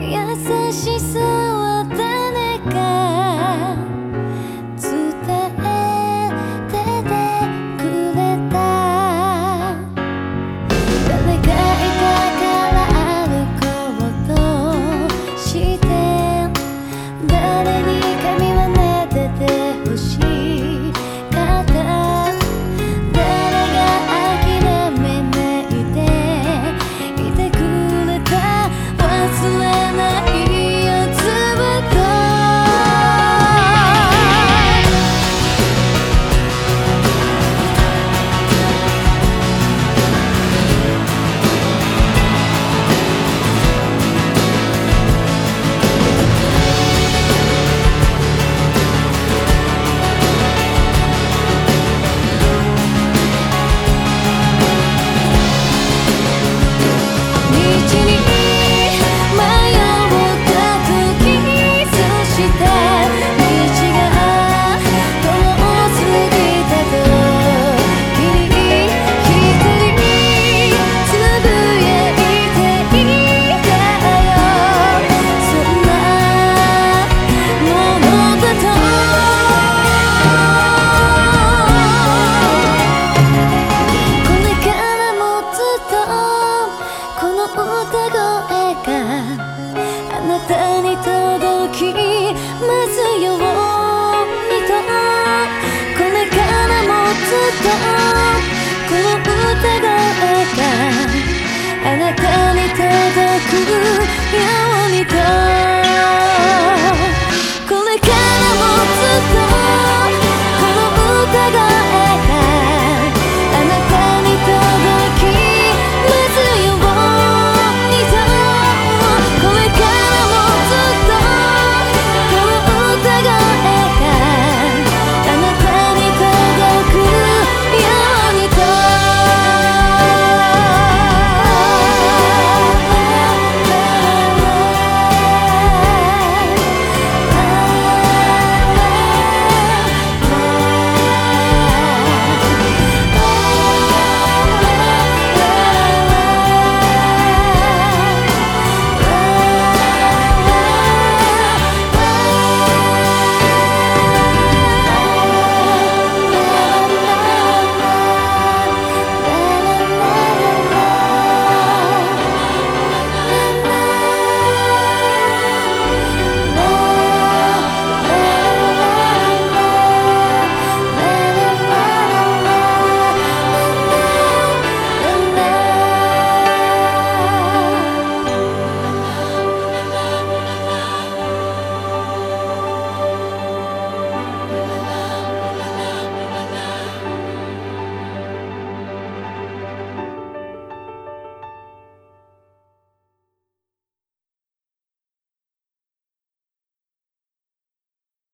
優しさをく